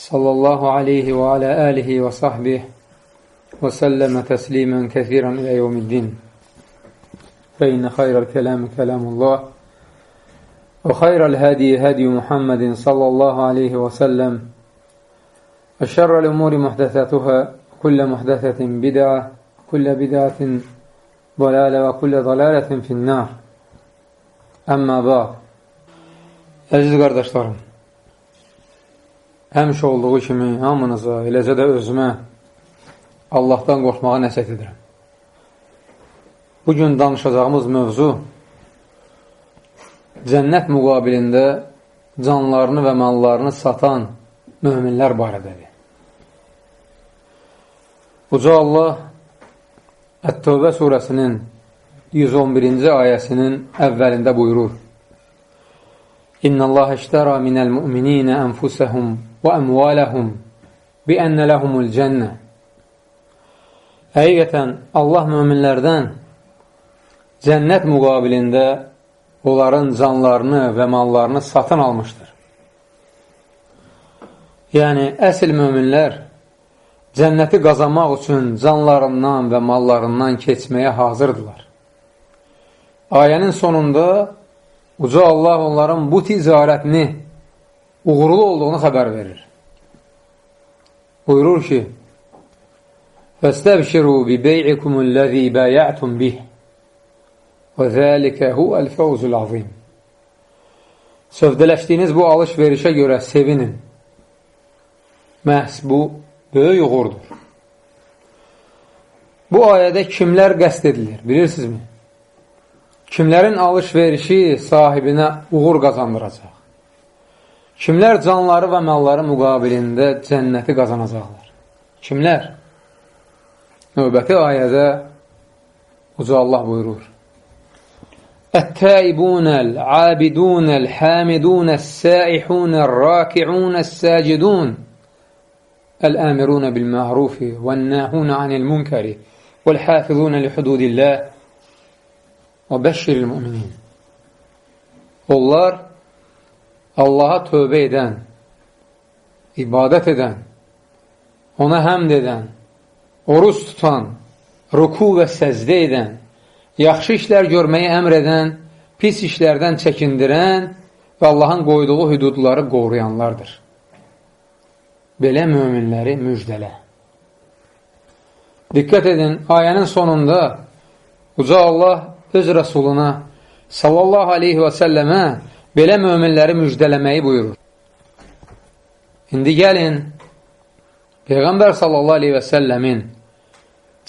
صلى الله عليه وعلى آله وصحبه وسلم تسليما كثيرا إلى يوم الدين. فإن خير الكلام كلام الله وخير الهدي هدي محمد صلى الله عليه وسلم وشر الأمور محدثاتها كل محدثة بدعة كل بدعة ضلالة وكل ضلالة في النار. Əmmə ba'd Əziz qardaşlarım həmişə olduğu kimi hamınıza, eləcə də özümə Allahdan qorxmağa nəsiyyət edirəm. Bugün danışacağımız mövzu cənnət müqabilində canlarını və mallarını satan müminlər barədədir. Uca Allah Ət-Tövbə surəsinin 111-ci ayəsinin əvvəlində buyurur İnna Allah iştara minəl müminинə ənfusəhum bi ənə ləhumul cənnə Həqiqətən, Allah möminlərdən cənnət müqabilində onların canlarını və mallarını satın almışdır. Yəni, əsl möminlər cənnəti qazanmaq üçün canlarından və mallarından keçməyə hazırdılar. Ayənin sonunda Uca Allah onların bu ticarətini uğurlu olduğunu xəbər verir. Buyurur ki, فَاسْتَبْشِرُوا بِبَيْعِكُمُ الَّذ۪ي بَايَعْتُمْ بِهِ وَذَٰلِكَ هُوَ الْفَوْزُ الْعَظِيمِ Sövdələşdiyiniz bu alış-verişə görə sevinin. Məhz bu böyük uğurdur. Bu ayədə kimlər qəst edilir, bilirsinizmi? Kimlərin alış-verişi sahibinə uğur qazandıracaq? Kimlər canları və malları müqabilində cənnəti qazanacaqlar? Kimlər? Növbəti ayədə Uca Allah buyurur. Ət-təibunəl, abidunəl, hamidunəl, səihunəl, rakiunəl, səcidun, əl-əmirunə bil-məhrufi, vəl-nəhunə anil-münkəri, vəl-hafizunə li-hududilləh və bəşşiril-müminin. Onlar, Allaha tövbə edən, ibadət edən, ona həmd edən, oruz tutan, ruku və səzdə edən, yaxşı işlər görməyi əmr edən, pis işlərdən çəkindirən və Allahın qoyduğu hüdudları qoruyanlardır. Belə möminləri müjdələ. Diqqət edin, ayənin sonunda Uca Allah öz rəsuluna sallallahu aleyhi və səlləmə belə möminləri müjdələməyi buyurur. İndi gəlin, Peyğəmbər sallallahu aleyhi və səlləmin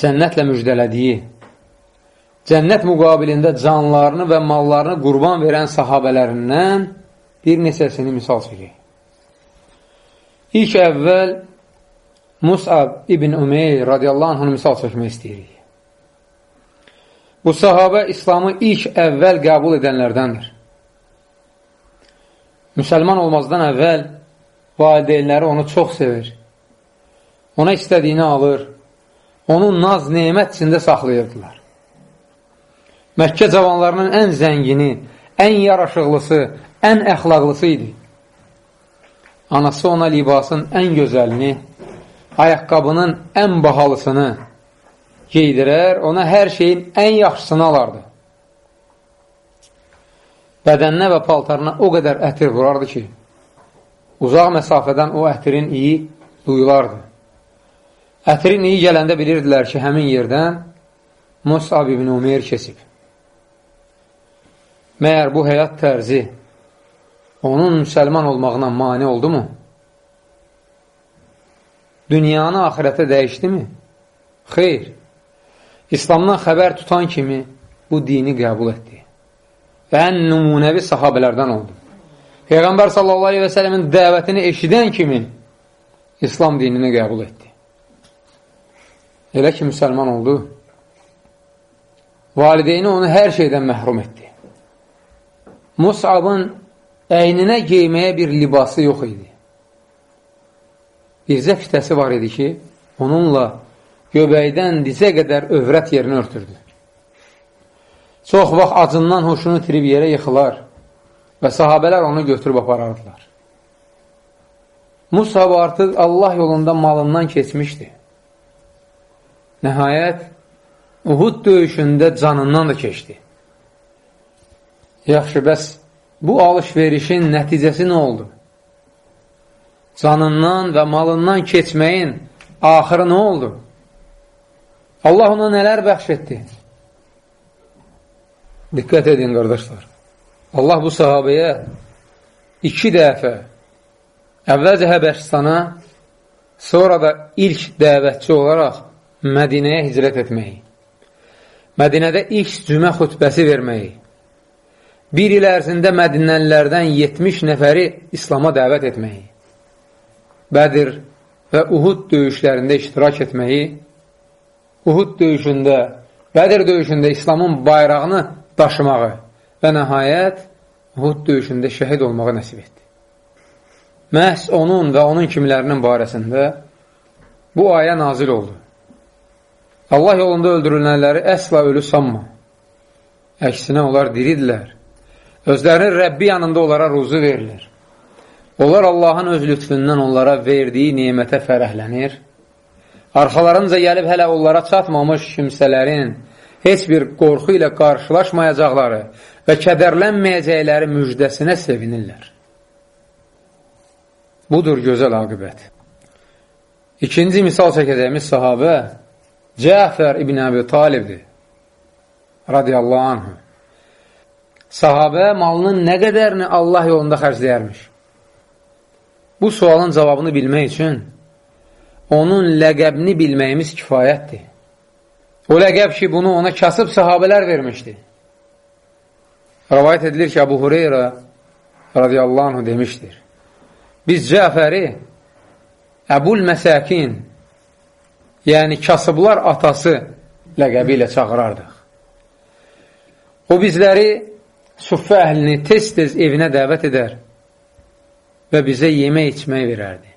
cənnətlə müjdələdiyi, cənnət müqabilində canlarını və mallarını qurban verən sahabələrindən bir neçəsini misal çəkək. İlk əvvəl Musab ibn Umeyr radiyallahu anhını misal çəkmək istəyirik. Bu sahabə İslamı ilk əvvəl qəbul edənlərdəndir. Müsəlman olmazdan əvvəl valideynləri onu çox sevir. Ona istədiyini alır. Onu naz, neymət içində saxlayırdılar. Məkkə cavanlarının ən zəngini, ən yaraşıqlısı, ən əxlaqlısı idi. Anası ona libasın ən gözəlini, ayaqqabının ən bahalısını geydirər, ona hər şeyin ən yaxşısını alardı. Bədəninə və paltarına o qədər ətir vurardı ki, uzaq məsafədən o ətirin iyi duyulardı. Ətirin iyi gələndə bilirdilər ki, həmin yerdən Musab ibn Umeyr kesib. Məyər bu həyat tərzi onun müsəlman olmağına mani oldu mu? Dünyanı ahirətə dəyişdi mi? Xeyr. İslamdan xəbər tutan kimi bu dini qəbul etdi. Və ən nümunəvi sahabələrdən oldu. Peyğəmbər sallallahu aleyhi və sələmin dəvətini eşidən kimi İslam dinini qəbul etdi. elə ki, müsəlman oldu, valideyni onu hər şeydən məhrum etdi. Musabın əyninə geyməyə bir libası yox idi. Bircə fitəsi var idi ki, onunla göbəkdən dizə qədər övrət yerini örtürdü. Çox vaxt acından hoşunu itirib yerə yıxılar və sahabələr onu götürüb aparardılar. Musab artıq Allah yolunda malından keçmişdi. Nəhayət, Uhud döyüşündə canından da keçdi. Yaxşı, bəs bu alış-verişin nəticəsi nə oldu? Canından və malından keçməyin axırı nə oldu? Allah ona nələr bəxş etdi? Diqqət edin, qardaşlar. Allah bu sahabəyə iki dəfə əvvəlcə Həbəşistana, sonra da ilk dəvətçi olaraq Mədinəyə hicrət etməyi, Mədinədə ilk cümə xütbəsi verməyi, bir il ərzində Mədinəlilərdən 70 nəfəri İslama dəvət etməyi, Bədir və Uhud döyüşlərində iştirak etməyi, Uhud döyüşündə, Bədir döyüşündə İslamın bayrağını daşımağı və nəhayət Uhud döyüşündə şəhid olmağı nəsib etdi. Məhz onun və onun kimlərinin barəsində bu ayə nazil oldu. Allah yolunda öldürülənləri əsla ölü sanma. Əksinə onlar diridirlər. Özlərinin Rəbbi yanında onlara ruzu verilir. Onlar Allahın öz lütfündən onlara verdiyi nimətə fərəhlənir. Arxalarınca gəlib hələ onlara çatmamış kimsələrin heç bir qorxu ilə qarşılaşmayacaqları və kədərlənməyəcəkləri müjdəsinə sevinirlər. Budur gözəl aqibət. İkinci misal çəkəcəyimiz sahabə Cəfər ibn Əbi Talibdir. Radiyallahu anhü. Sahabə malının nə qədərini Allah yolunda xərcləyərmiş? Bu sualın cavabını bilmək üçün onun ləqəbini bilməyimiz kifayətdir. O ləqəb ki, bunu ona kasıb sahabələr vermişdi. Rəvayət edilir ki, Abu Hureyra radiyallahu anh demişdir. Biz Cəfəri Əbul Məsəkin, yəni kasıblar atası ləqəbi ilə çağırardıq. O bizləri suffə əhlini tez-tez evinə dəvət edər və bizə yemək içmək verərdi.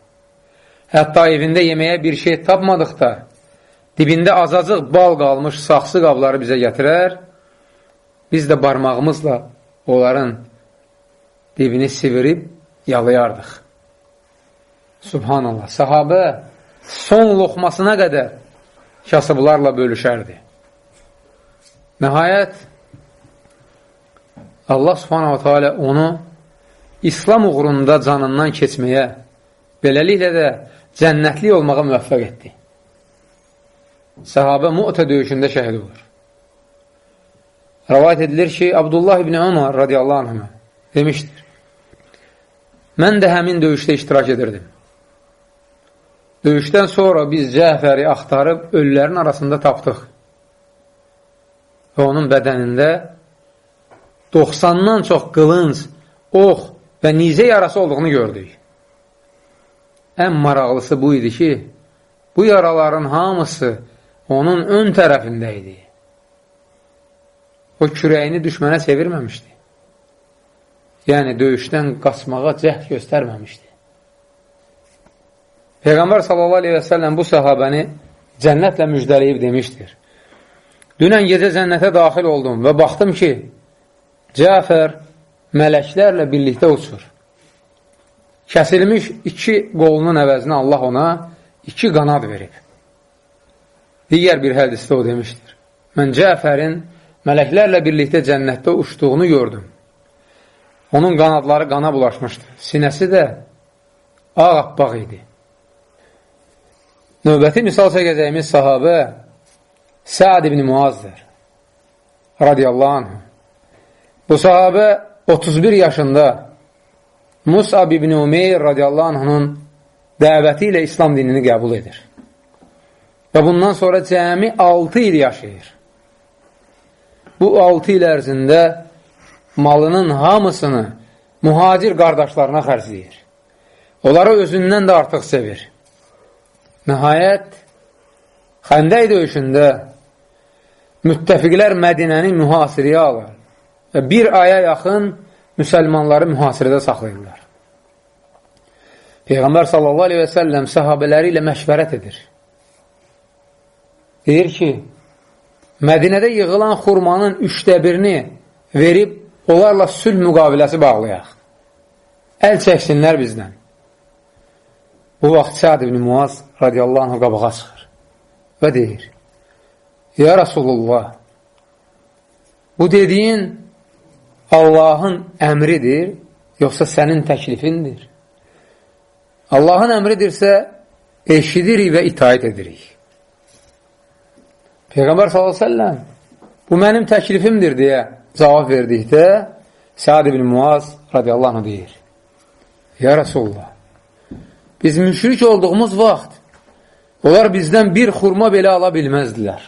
Hətta evində yeməyə bir şey tapmadıqda, dibində azacıq bal qalmış saxsı qabları bizə gətirər, biz də barmağımızla onların dibini sivirib yalayardıq. Subhanallah, sahabə son loxmasına qədər kasıblarla bölüşərdi. Nəhayət, Allah subhanahu teala onu İslam uğrunda canından keçməyə, beləliklə də cənnətli olmağa müvəffəq etdi. Səhabə Mu'tə döyüşündə şəhid olur. Rəvayət edilir ki, Abdullah ibn Ömər radiyallahu anhına demişdir. Mən də həmin döyüşdə iştirak edirdim. Döyüşdən sonra biz Cəfəri axtarıb ölülərin arasında tapdıq. Və onun bədənində 90-dan çox qılınc, ox və nizə yarası olduğunu gördük. Ən maraqlısı bu idi ki, bu yaraların hamısı onun ön tərəfində idi. O kürəyini düşmənə çevirməmişdi. Yəni, döyüşdən qaçmağa cəhd göstərməmişdi. Peyğəmbər səlləm bu səhabəni cənnətlə müjdələyib demişdir. Dünən gecə cənnətə daxil oldum və baxdım ki, Cəfər mələklərlə birlikdə uçur. Kəsilmiş iki qolunun əvəzinə Allah ona iki qanad verib. Digər bir hədisdə o demişdir. Mən Cəfərin mələklərlə birlikdə cənnətdə uçduğunu gördüm. Onun qanadları qana bulaşmışdı. Sinəsi də ağappaq idi. Növbəti misal çəkəcəyimiz sahabə Səad ibn Muazdır. Radiyallahu anh. Bu sahabə 31 yaşında Musab ibn Umeyr radiyallahu anh'ın dəvəti ilə İslam dinini qəbul edir. Və bundan sonra cəmi 6 il yaşayır. Bu 6 il ərzində malının hamısını mühacir qardaşlarına xərcləyir. Onları özündən də artıq sevir. Nəhayət, Xəndək döyüşündə müttəfiqlər Mədinəni mühasirəyə alır və bir aya yaxın müsəlmanları mühasirədə saxlayırlar. Peyğəmbər sallallahu aleyhi və səlləm səhabələri ilə məşvərət edir. Deyir ki, Mədinədə yığılan xurmanın üçdə birini verib, onlarla sülh müqaviləsi bağlayaq. Əl çəksinlər bizdən. Bu vaxt Səad ibn Muaz radiyallahu anh qabağa çıxır və deyir, Ya Rasulullah, bu dediyin Allahın əmridir, yoxsa sənin təklifindir? Allahın əmridirsə, eşidirik və itaət edirik. Peyğəmbər s.ə.v bu mənim təklifimdir deyə cavab verdikdə Səad ibn Muaz radiyallahu anh deyir Ya Rasulullah biz müşrik olduğumuz vaxt onlar bizdən bir xurma belə ala bilməzdilər.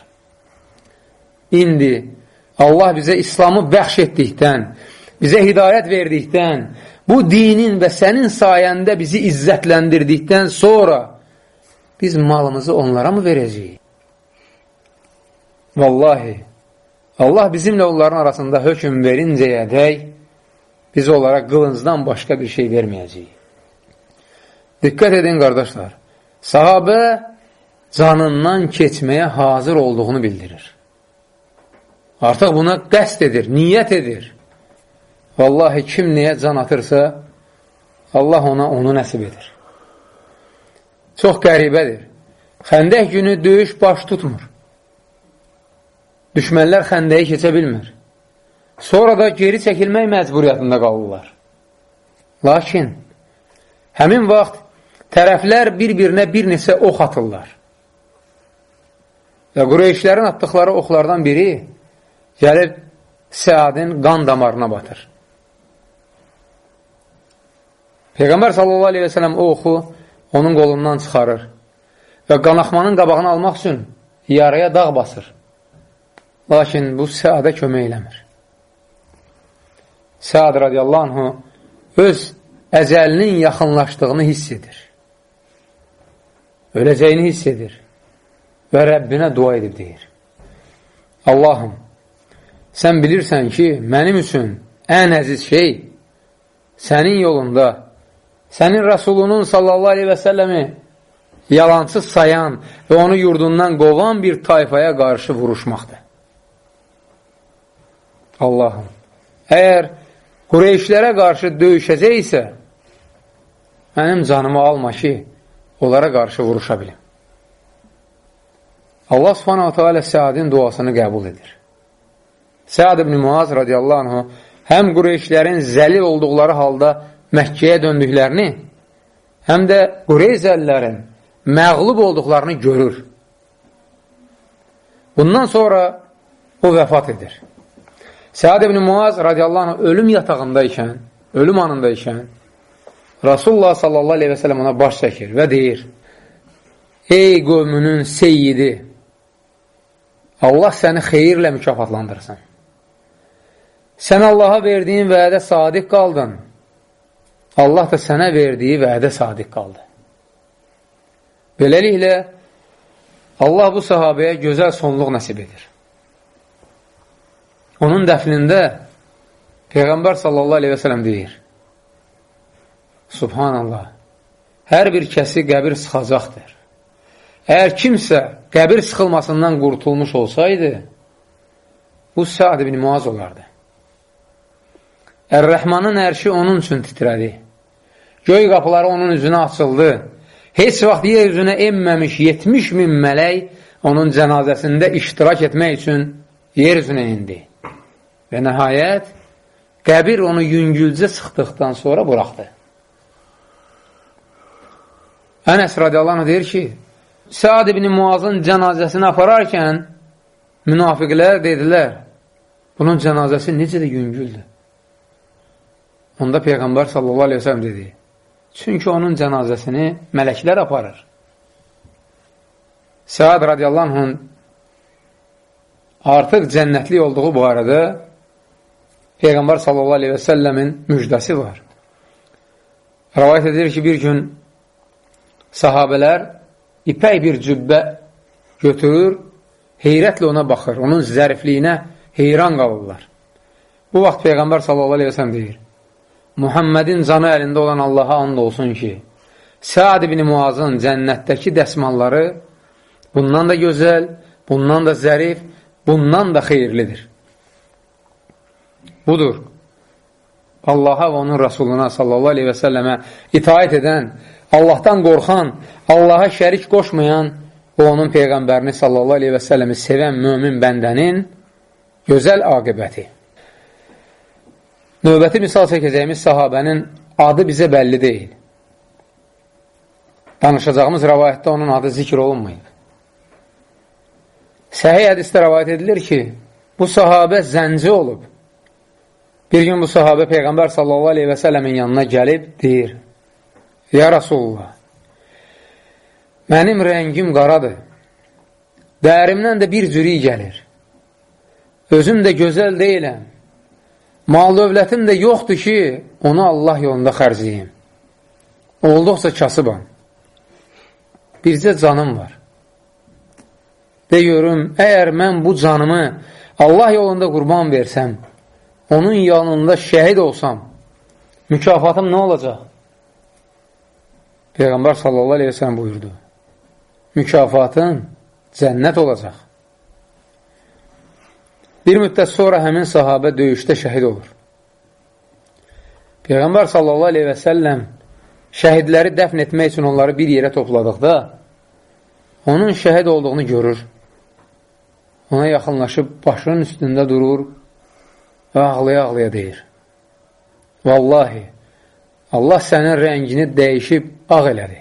İndi Allah bizə İslamı bəxş etdikdən, bizə hidayət verdikdən, bu dinin və sənin sayəndə bizi izzətləndirdikdən sonra biz malımızı onlara mı verəcəyik? Vallahi, Allah bizimlə onların arasında hökum verincəyə dək, biz onlara qılıncdan başqa bir şey verməyəcəyik. Diqqət edin, qardaşlar, sahabə canından keçməyə hazır olduğunu bildirir. Artıq buna qəst edir, niyyət edir. Vallahi kim nəyə can atırsa, Allah ona onu nəsib edir. Çox qəribədir. Xəndək günü döyüş baş tutmur. Düşmənlər xəndəyi keçə bilmir. Sonra da geri çəkilmək məcburiyyətində qalırlar. Lakin həmin vaxt tərəflər bir-birinə bir neçə ox atırlar. Və Qureyşlərin atdıqları oxlardan biri gəlib Səadin qan damarına batır. Peyğəmbər sallallahu aleyhi və sələm o oxu onun qolundan çıxarır və qanaxmanın qabağını almaq üçün yaraya dağ basır. Lakin bu Səadə kömək eləmir. Səad radiyallahu anhu öz əcəlinin yaxınlaşdığını hiss edir. Öləcəyini hiss edir və Rəbbinə dua edib deyir. Allahım, sən bilirsən ki, mənim üçün ən əziz şey sənin yolunda, sənin Rəsulunun sallallahu aleyhi və səlləmi yalancı sayan və onu yurdundan qovan bir tayfaya qarşı vuruşmaqdır. Allahım, əgər Qureyşlərə qarşı döyüşəcəksə, mənim canımı alma ki, onlara qarşı vuruşa bilim. Allah subhanahu teala Səadin duasını qəbul edir. Səad ibn Muaz radiyallahu anhu həm Qureyşlərin zəlil olduqları halda Məkkəyə döndüklərini, həm də Qureyzəlilərin məğlub olduqlarını görür. Bundan sonra o vəfat edir. Səad ibn Muaz radiyallahu anh ölüm yatağındaykən, ölüm anındaykən Rasulullah sallallahu aleyhi və sələm ona baş çəkir və deyir Ey qövmünün seyyidi Allah səni xeyirlə mükafatlandırsın. Sən Allaha verdiyin vədə sadiq qaldın. Allah da sənə verdiyi vədə sadiq qaldı. Beləliklə, Allah bu sahabəyə gözəl sonluq nəsib edir. Onun dəfnində Peyğəmbər sallallahu aleyhi və sələm deyir, Subhanallah, hər bir kəsi qəbir sıxacaqdır. Əgər kimsə qəbir sıxılmasından qurtulmuş olsaydı, bu Səad ibn Muaz olardı. Ər-Rəhmanın ərşi onun üçün titrədi. Göy qapıları onun üzünə açıldı. Heç vaxt yer üzünə enməmiş 70 min mələk onun cənazəsində iştirak etmək üçün yer üzünə indi. Və nəhayət, qəbir onu yüngülcə sıxdıqdan sonra buraxdı. Ənəs radiyallahu anh deyir ki, Səad ibn Muazın cənazəsini apararkən münafiqlər dedilər, bunun cənazəsi necə də yüngüldür. Onda Peyğəmbər sallallahu aleyhi ve sellem dedi, çünki onun cənazəsini mələklər aparır. Səad radiyallahu anhın artıq cənnətli olduğu bu arada Peyğəmbər sallallahu aleyhi və səlləmin müjdəsi var. Rəvayət edir ki, bir gün sahabələr ipək bir cübbə götürür, heyrətlə ona baxır, onun zərifliyinə heyran qalırlar. Bu vaxt Peyğəmbər sallallahu aleyhi ve sellem deyir, Muhammedin canı əlində olan Allaha and olsun ki, Səad ibn Muazın cənnətdəki dəsmalları bundan da gözəl, bundan da zərif, bundan da xeyirlidir. Budur. Allaha və onun Rasuluna sallallahu aleyhi və səlləmə itaət edən, Allahdan qorxan, Allaha şərik qoşmayan və onun Peyğəmbərini sallallahu aleyhi və səlləmi sevən mömin bəndənin gözəl aqibəti. Növbəti misal çəkəcəyimiz sahabənin adı bizə bəlli deyil. Danışacağımız rəvayətdə onun adı zikr olunmayıb. Səhih hədisdə rəvayət edilir ki, bu sahabə zənci olub. Bir gün bu sahabə Peyğəmbər sallallahu aleyhi və sələmin yanına gəlib deyir, Ya Rasulullah, mənim rəngim qaradır, dərimdən də bir cüri gəlir, özüm də gözəl deyiləm, mal dövlətim də yoxdur ki, onu Allah yolunda xərcləyim. Olduqca kasıbam. Bircə canım var. Deyyorum, əgər mən bu canımı Allah yolunda qurban versəm, onun yanında şəhid olsam, mükafatım nə olacaq? Peyğəmbər sallallahu aleyhi ve sellem buyurdu. Mükafatın cənnət olacaq. Bir müddət sonra həmin sahabə döyüşdə şəhid olur. Peyğəmbər sallallahu aleyhi və səlləm şəhidləri dəfn etmək üçün onları bir yerə topladıqda onun şəhid olduğunu görür. Ona yaxınlaşıb başının üstündə durur və ağlaya-ağlaya deyir. Vallahi, Allah sənin rəngini dəyişib ağ elədi.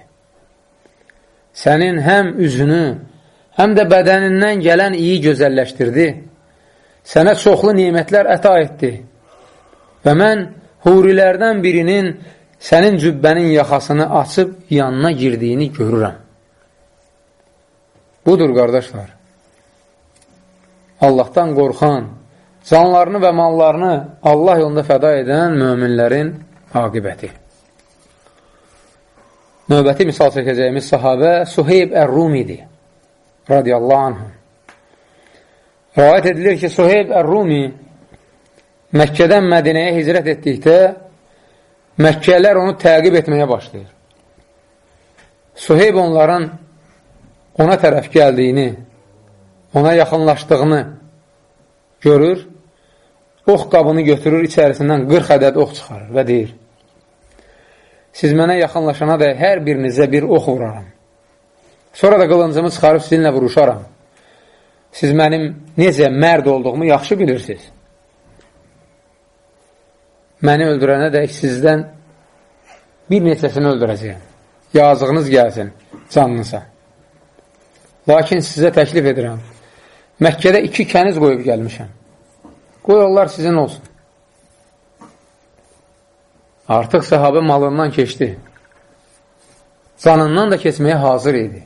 Sənin həm üzünü, həm də bədənindən gələn iyi gözəlləşdirdi. Sənə çoxlu nimətlər əta etdi. Və mən hurilərdən birinin sənin cübbənin yaxasını açıb yanına girdiyini görürəm. Budur, qardaşlar. Allahdan qorxan, canlarını və mallarını Allah yolunda fəda edən möminlərin aqibəti. Növbəti misal çəkəcəyimiz sahabə Suheyb Ər-Rumidir, radiyallahu anhüm. Rəvayət edilir ki, Suheyb Ər-Rumi Məkkədən Mədinəyə hicrət etdikdə Məkkələr onu təqib etməyə başlayır. Suheyb onların ona tərəf gəldiyini, ona yaxınlaşdığını görür, ox qabını götürür, içərisindən 40 ədəd ox çıxarır və deyir, siz mənə yaxınlaşana da hər birinizə bir ox vuraram. Sonra da qılıncımı çıxarıb sizinlə vuruşaram. Siz mənim necə mərd olduğumu yaxşı bilirsiniz. Məni öldürənə dək sizdən bir neçəsini öldürəcəyəm. Yazığınız gəlsin canınıza. Lakin sizə təklif edirəm. Məkkədə iki kəniz qoyub gəlmişəm. Qoy onlar sizin olsun. Artıq səhabə malından keçdi. Canından da keçməyə hazır idi.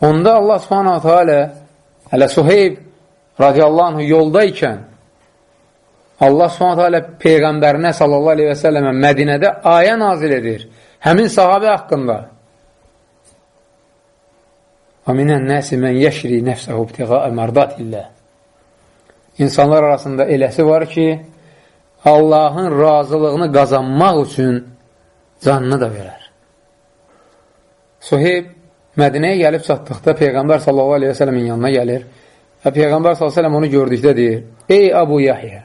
Onda Allah subhanahu teala hələ Suheyb radiyallahu anh yoldaykən Allah subhanahu teala Peyğəmbərinə sallallahu aleyhi və səlləmə Mədinədə ayə nazil edir. Həmin sahabə haqqında. Və minən nəsi mən yəşri nəfsəhu ibtiqaə mərdatillə. İnsanlar arasında eləsi var ki, Allahın razılığını qazanmaq üçün canını da verər. Suheyb Mədinəyə gəlib çatdıqda Peyğəmbər sallallahu aleyhi və sələmin yanına gəlir və Peyğəmbər sallallahu aleyhi və sələm onu gördükdə deyir, Ey Abu Yahya,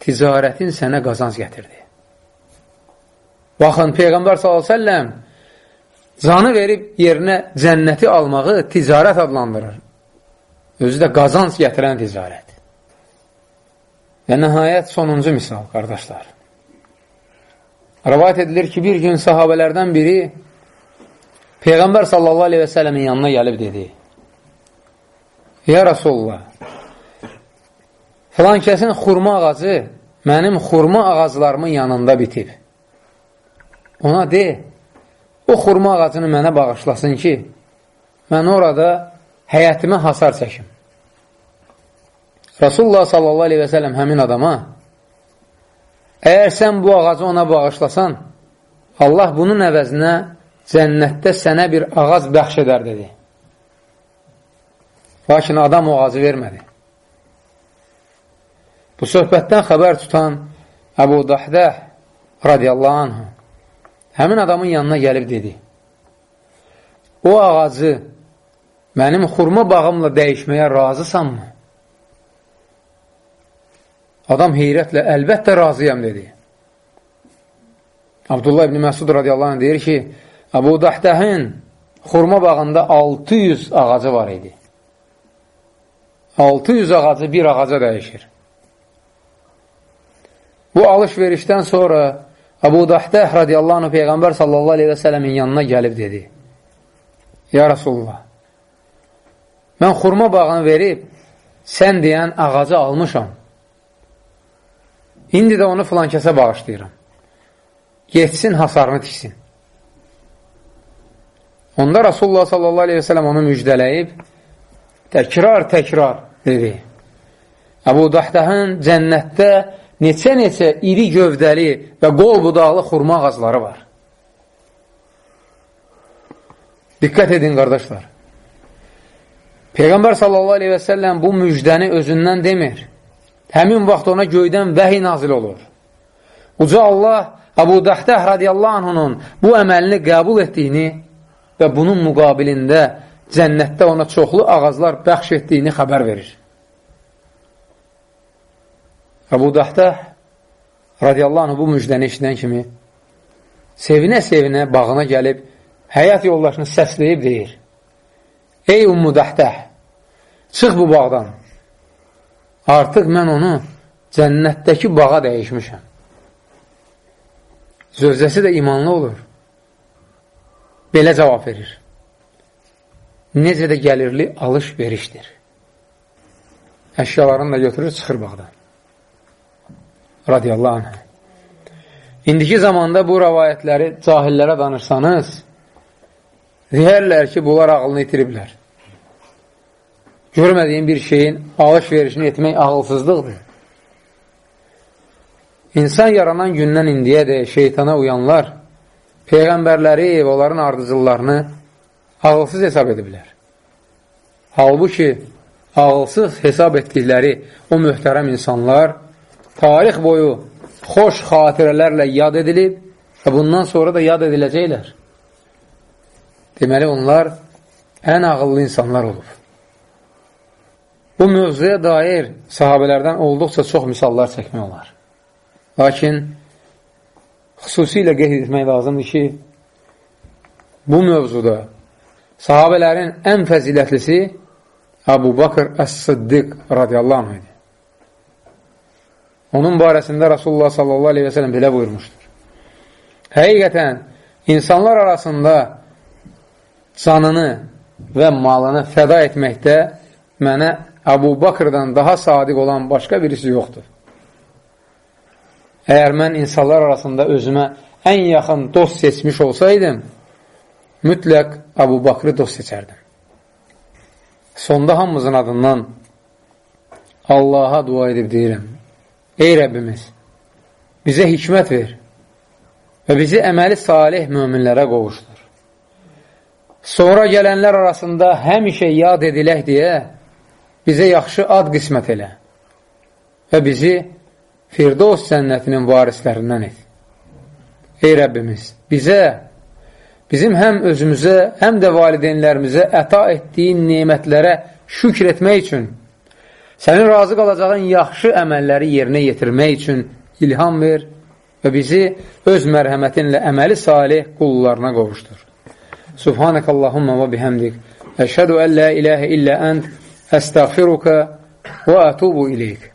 ticarətin sənə qazanc gətirdi. Baxın, Peyğəmbər s.ə.v canı verib yerinə cənnəti almağı ticarət adlandırır. Özü də qazanc gətirən ticarət. Və nəhayət sonuncu misal, qardaşlar. Rəvayət edilir ki, bir gün sahabələrdən biri Peyğəmbər sallallahu aleyhi və sələmin yanına gəlib dedi, Ya Rasulullah, filan kəsin xurma ağacı mənim xurma ağaclarımın yanında bitib. Ona de, o xurma ağacını mənə bağışlasın ki, mən orada həyətimə hasar çəkim. Rasulullah sallallahu aleyhi və sələm həmin adama əgər sən bu ağacı ona bağışlasan, Allah bunun əvəzinə cənnətdə sənə bir ağac bəxş edər dedi. Lakin adam o ağacı vermədi. Bu söhbətdən xəbər tutan Əbu Dahdə radiyallahu anh həmin adamın yanına gəlib dedi o ağacı mənim xurma bağımla dəyişməyə razısanmı? Adam heyrətlə, əlbəttə razıyam, dedi. Abdullah ibn Məsud radiyallahu anh deyir ki, Əbu Dahdəhin xurma bağında 600 ağacı var idi. 600 ağacı bir ağaca dəyişir. Bu alış-verişdən sonra Əbu Dahdə radiyallahu anh Peyğəmbər sallallahu aleyhi və sələmin yanına gəlib dedi. Ya Rasulullah, mən xurma bağını verib, sən deyən ağacı almışam. İndi də onu filan kəsə bağışlayıram. Getsin, hasarını tiksin. Onda Rasulullah sallallahu aleyhi ve sellem onu müjdələyib, təkrar-təkrar dedi. Əbu Dahdəhın cənnətdə neçə-neçə iri gövdəli və qol budaqlı xurma ağacları var. Diqqət edin, qardaşlar. Peyğəmbər sallallahu aleyhi və səlləm bu müjdəni özündən demir. Həmin vaxt ona göydən vəhiy nazil olur. Uca Allah Əbu Dəhtəh radiyallahu anhunun bu əməlini qəbul etdiyini və bunun müqabilində cənnətdə ona çoxlu ağaclar bəxş etdiyini xəbər verir. Əbu Dəhtəh radiyallahu anh bu müjdəni işləyən kimi sevinə-sevinə bağına gəlib həyat yoldaşını səsləyib deyir, Ey Ummu Dəhtəh, çıx bu bağdan. Artıq mən onu cənnətdəki bağa dəyişmişəm. Zövzəsi də imanlı olur. Belə cavab verir. Necə də gəlirli alış-verişdir. Əşyalarını da götürür, çıxır bağdan. Radiyallahu anh. İndiki zamanda bu rəvayətləri cahillərə danırsanız, Deyərlər ki, bunlar ağlını itiriblər. Görmədiyin bir şeyin alış-verişini etmək ağılsızlıqdır. İnsan yaranan gündən indiyə də şeytana uyanlar Peyğəmbərləri və onların ardıcıllarını ağılsız hesab ediblər. Halbuki, ağılsız hesab etdikləri o möhtərəm insanlar tarix boyu xoş xatirələrlə yad edilib və bundan sonra da yad ediləcəklər. Deməli, onlar ən ağıllı insanlar olub. Bu mövzuya dair sahabələrdən olduqca çox misallar çəkmək olar. Lakin xüsusilə qeyd etmək lazımdır ki, bu mövzuda sahabələrin ən fəzilətlisi Əbu Bakır Əs-Sıddiq radiyallahu anh idi. Onun barəsində Rasulullah sallallahu aleyhi və sələm belə buyurmuşdur. Həqiqətən, insanlar arasında canını və malını fəda etməkdə mənə Əbu Bakırdan daha sadiq olan başqa birisi yoxdur. Əgər mən insanlar arasında özümə ən yaxın dost seçmiş olsaydım, mütləq Əbu Bakrı dost seçərdim. Sonda hamımızın adından Allaha dua edib deyirəm, Ey Rəbbimiz, bizə hikmət ver və bizi əməli salih möminlərə qovuşdur. Sonra gələnlər arasında həmişə yad edilək deyə bizə yaxşı ad qismət elə və bizi Firdos cənnətinin varislərindən et. Ey Rəbbimiz, bizə, bizim həm özümüzə, həm də valideynlərimizə əta etdiyin nemətlərə şükr etmək üçün, sənin razı qalacağın yaxşı əməlləri yerinə yetirmək üçün ilham ver və bizi öz mərhəmətinlə əməli salih qullarına qovuşdur. Subhanək Allahumma və bihəmdik. Əşhədu ən la iləhə illə ənd أستغفرك وأتوب إليك.